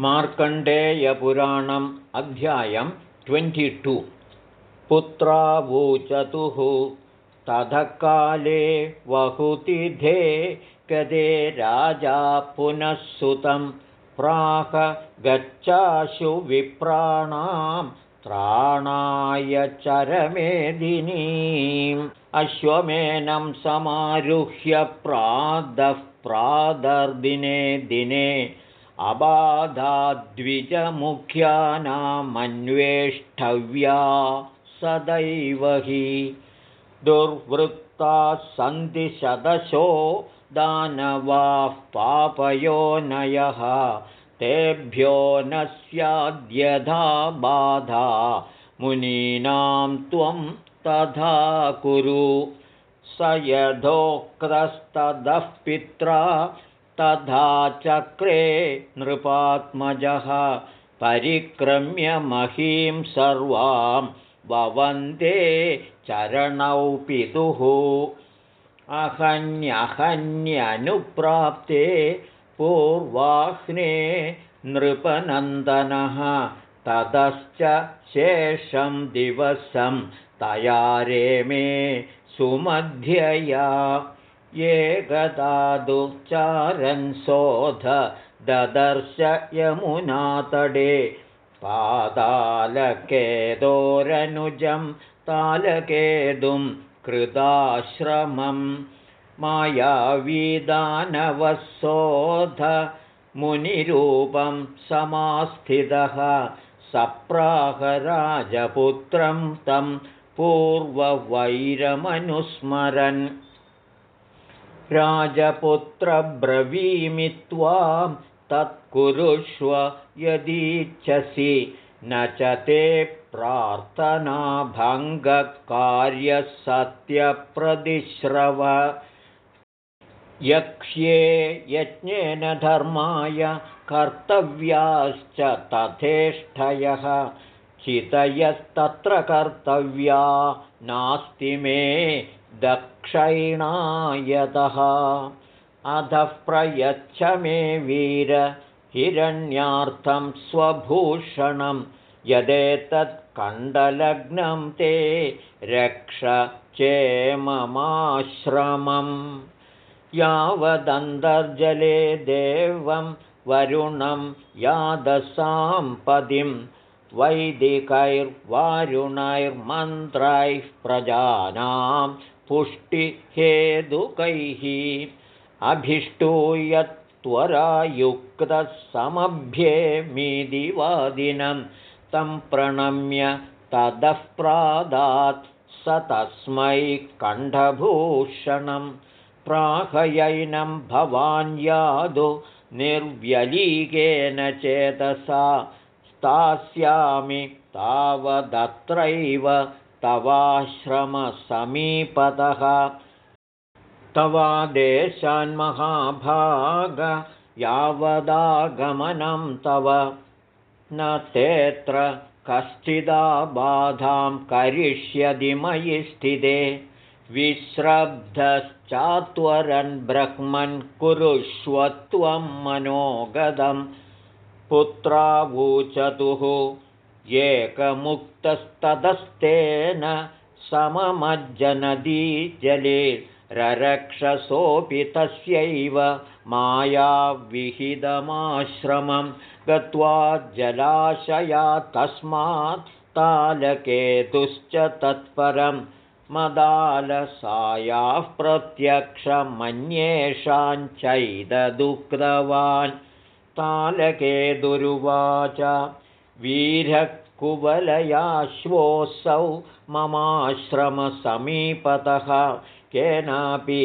मार्कण्डेयपुराणम् अध्यायं ट्वेण्टिटु पुत्रावूचतुः ततः काले वहुतिधे गदे राजा पुनः सुतं प्राह गच्छाशु विप्राणां त्राणाय चरमेदिनीम्। अश्वमेनं समारुह्य प्रातः प्रादर्दिने दिने अबाधाद्विजमुख्यानामन्वेष्टव्या सदैव हि दुर्वृत्ताः सन्ति शतशो दानवाः पापयोनयः तेभ्यो न स्याद्यथा बाधा मुनीनां त्वं तथा कुरु स यथोक्तस्ततः पित्रा तथा चक्रे नृपात्मजः परिक्रम्य महीं सर्वां ववन्दे चरणौ पितुः। अहन्यहन्यनुप्राप्ते पूर्वाह्ने नृपनन्दनः ततश्च शेषं दिवसं तया रेमे सुमध्यया एकदादुच्चारन्सोध ददर्श यमुनातडे पातालकेदोरनुजं तालकेदुं कृताश्रमं मायावीदानवसोध मुनिरूपं समास्थितः। सप्राहराजपुत्रं तं पूर्ववैरमनुस्मरन् राजपुत्रब्रवीमि त्वां तत्कुरुष्व यदीच्छसि। न च ते प्रार्थनाभङ्गकार्यसत्यप्रतिश्रव। यक्ष्ये यज्ञेन धर्माय कर्तव्याश्च तथेष्टयः चितयस्तत्र कर्तव्या नास्ति मे दक्षिणायतः। अधः प्रयच्छ मे वीर हिरण्यार्थं स्वभूषणं। यदेतत्कण्डलग्नं ते रक्ष चेममाश्रमम्। यावदन्तर्जले देवं वरुणं यादसाम्पदिं वैदिकैर्वारुणैर्मन्त्रैः प्रजानां पुष्टिहेदुकैः समभ्येमीदिवादिनं तं प्रणम्य ततः प्रादात् स तस्मै कण्ठभूषणं प्राहयैनं भवान् यादु निर्व्यलीकेन चेतसा स्थास्यामि तावदत्रैव तवाश्रमसमीपतः। तवादेशान्महाभाग यावदागमनं तव। न तेऽत्र कश्चिदा बाधां करिष्यति मयि स्थिते। विश्रब्धश्चात्वरन् ब्रह्मन् कुरुष्वत्वं मनोगदं पुत्रावूचतुः एकमुक्तस्ततस्तेन सममज्जनदी जले ररक्षसोऽपि तस्यैव मायाविहितमाश्रमं गत्वा जलाशया तस्मात् तालकेतुश्च तत्परं मदालसायाः प्रत्यक्षमन्येषाञ्चैददुक्तवान् तालकेतुरुवाच वीरकुवलयाश्वोऽसौ ममाश्रमसमीपतः केनापि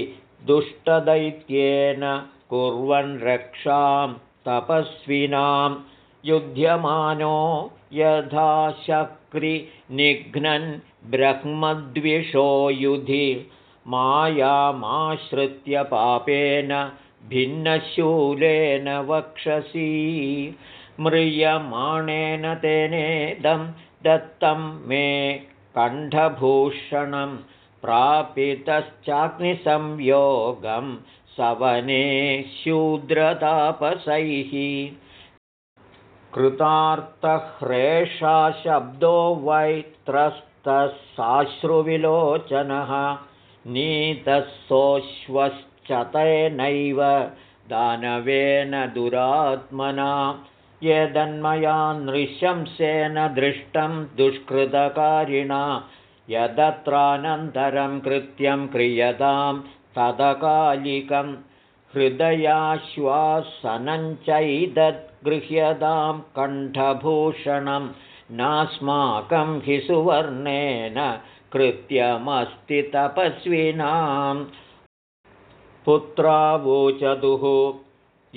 दुष्टदैत्येन कुर्वन् रक्षां तपस्विनां युध्यमानो यथा शक्रिनिघ्नन् ब्रह्मद्विषो युधि मायामाश्रित्य पापेन भिन्नशूलेन वक्षसि। म्रियमाणेन तेनेदं दत्तं मे कण्ठभूषणं प्रापितश्चाग्निसंयोगं सवने शूद्रतापसैः। कृतार्थह्रेषा शब्दो वैत्रस्तः साश्रुविलोचनः नीतसोऽश्वश्चतेनैव दानवेन दुरात्मना। यदन्मया नृशंसेन दृष्टं दुष्कृतकारिणा। यदत्रानन्तरं कृत्यं क्रियतां तदकालिकं हृदयाश्वासनञ्चैदद्गृह्यतां कण्ठभूषणं नास्माकं हि सुवर्णेन कृत्यमस्ति तपस्विनां पुत्रावोचतुः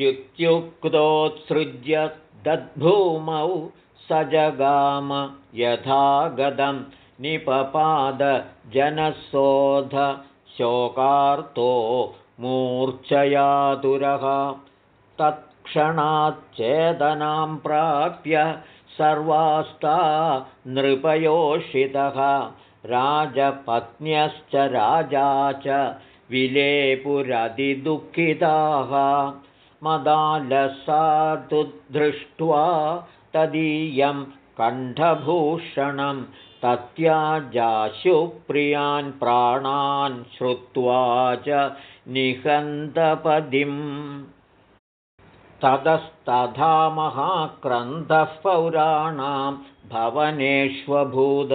इत्युक्तोत्सृज्य दद्भूमौ स जगाम यथा गदं निपपादजनसोध शोकार्तो मूर्च्छयातुरः तत्क्षणाच्चेदनां प्राप्य सर्वास्ता नृपयोषितः। राजपत्न्यश्च राजा च विलेपुरतिदुःखिताः मदालसातु दृष्ट्वा तदीयं कण्ठभूषणं तत्याजाशुप्रियान् प्राणान् श्रुत्वा च निहन्तपदिम् ततस्तथा महाक्रन्थः पौराणां भवनेष्वभूद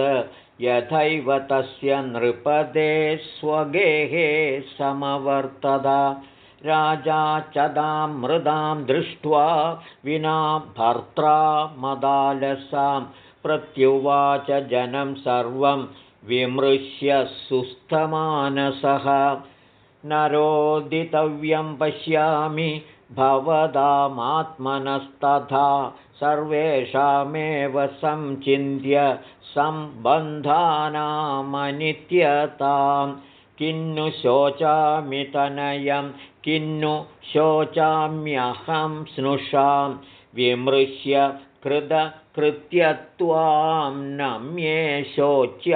यथैव तस्य नृपदे स्वगेहे समवर्तदा। राजा चदां मृदां दृष्ट्वा विना भर्त्रा मदालसां। प्रत्युवाच जनं सर्वं विमृश्य सुस्थमानसः। नरोदितव्यं पश्यामि भवदामात्मनस्तथा सर्वेषामेव संचिन्त्य सम्बन्धानामनित्यतां किन्नु शोचामि तनयं किन्नु शोचाम्यहं स्नुषां विमृश्य कृतकृत्यत्वां नम्ये शोच्यावुभावपि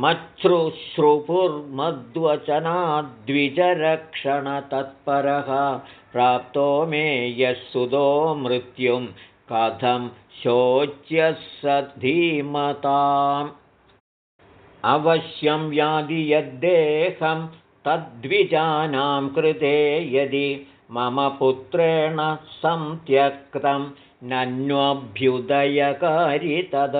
मच्छ्रुश्रुपुर्मद्वचनाद्विजरक्षणतत्परः प्राप्तो मे यः सुतो मृत्युं कथं शोच्यः स अवश्यं यादि यद्देहं तद्विजानां कृते यदि मम पुत्रेण संत्यक्तं नन्वभ्युदयकारि तद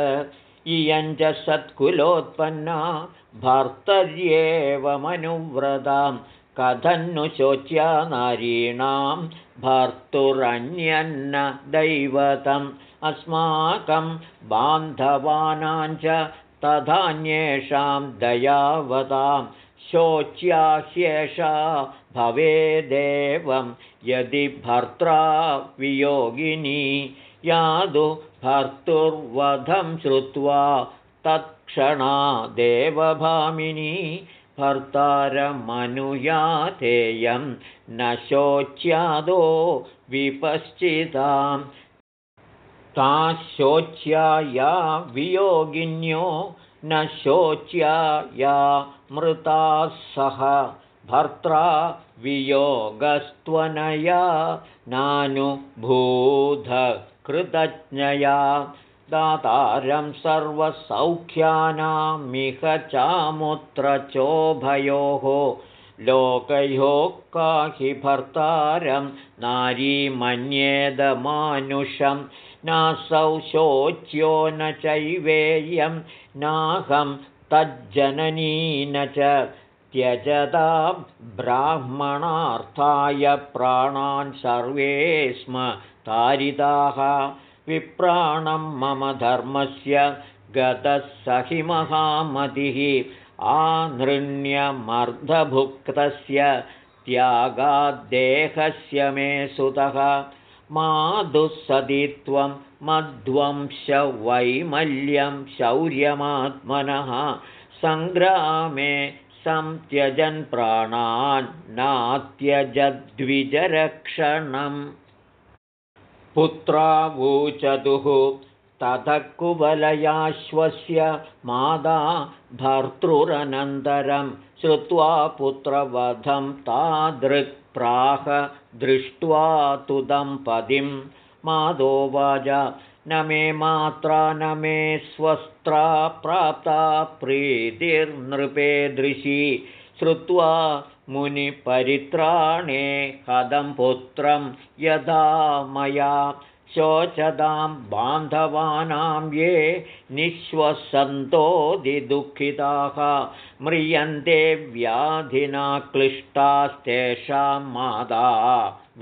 इयं च सत्कुलोत्पन्ना भर्तर्येवमनुव्रतां कथन्नु शोच्या नारीणां भर्तुरन्यन्न दैवतम्। अस्माकं बान्धवानां च तथान्येषां दयावतां शोच्या ह्येषा भवेदेवं। यदि भर्त्रा वियोगिनी यादु भर्तुर्वधं श्रुत्वा तत्क्षणा देवभामिनी भर्तारमनुयातेयं न शोच्यादो विपश्चितां। शोच्या या वियोगिन्यो न शोच्या या मृताः सह भर्त्रा वियोगस्त्वनया नानुभूधकृतज्ञया दातारं सर्वसौख्यानामिह चामुत्र चोभयोः लोकयोः काहि भर्तारं नारीमन्येदमानुषं नासौ शोच्यो न चैवेयं नाहं तज्जननी न च त्यजता ब्राह्मणार्थाय प्राणान् सर्वे स्म तारिताः विप्राणं मम धर्मस्य गतः स हि महामतिः आनृण्यमर्धभुक्तस्य त्यागाद्देहस्य मे सुतः माधुःसदित्वं मध्वंशवैमल्यं शौर्यमात्मनः सङ्ग्रामे संत्यजन् प्राणान् नात्यजद्विजरक्षणम् पुत्रावूचतुः ततः कुवलयाश्वस्य मादा भर्तृरनन्तरं श्रुत्वा पुत्रवधं तादृक् प्राह दृष्ट्वा तु दम्पतिं। मादोवाच न मे मात्रा न मे स्वस्त्रा प्राप्ता प्रीतिर्नृपेदृशी। श्रुत्वा मुनिपरित्राणे हदं पुत्रं यदा मया शोचतां बान्धवानां ये निःश्वसन्तोदिदुःखिताः म्रियन्ते व्याधिना क्लिष्टास्तेषां मादा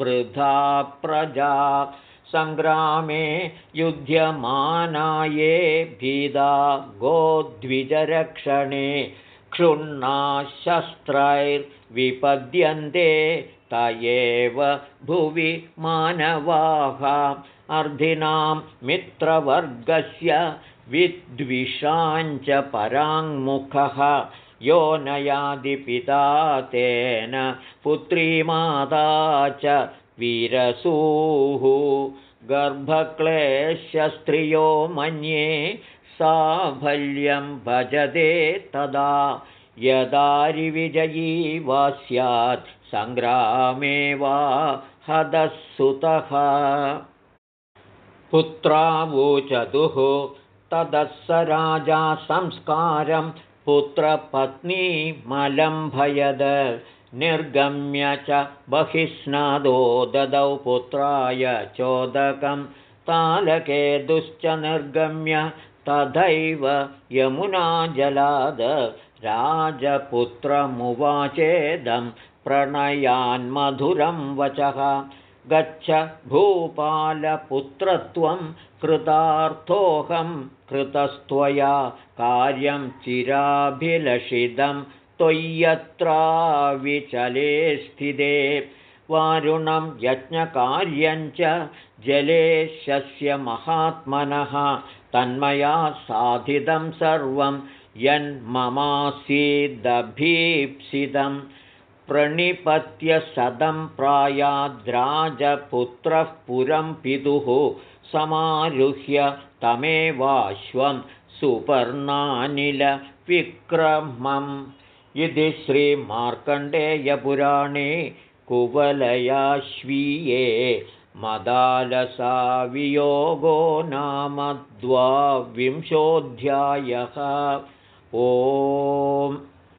वृथा प्रजा सङ्ग्रामे युध्यमानाये भीदा गोद्विजरक्षणे क्षुण्णाशस्त्रैर्विपद्यन्ते त एव भुवि मानवाः। अर्धिनां मित्रवर्गस्य विद्विषाञ्च पराङ्मुखः। यो नयादिपिता तेन पुत्रीमाता च वीरसूः। गर्भक्लेशस्त्रियो मन्ये साफल्यं भजते तदा यदारिविजयी वा स्यात् सङ्ग्रामे वा हदःसुतः पुत्रावोचतुः ततः स राजा संस्कारं पुत्रपत्नीमलम्भयद। निर्गम्य च बहिस्नादो ददौ पुत्राय चोदकं तालकेतुश्च निर्गम्य तथैव यमुनाजलाद राजपुत्रमुवाचेदं प्रणयान्मधुरं वचः गच्छ भूपालपुत्रत्वं कृतार्थोऽहं कृतस्त्वया कार्यं चिराभिलषितं त्वय्यत्राविचले स्थिते वारुणं यज्ञकार्यञ्च जले शस्य महात्मनः तन्मया साधितं सर्वं यन्ममासीदभीप्सितं प्रणिपत्य सदं प्रायाद्राजपुत्रः पुरं पितुः समारुह्य तमेवाश्वं सुपर्णानिलविक्रमम्। इति श्रीमार्कण्डेयपुराणे कुवलयाश्वीये मदालसावियोगो नाम द्वाविंशोऽध्यायः ओम्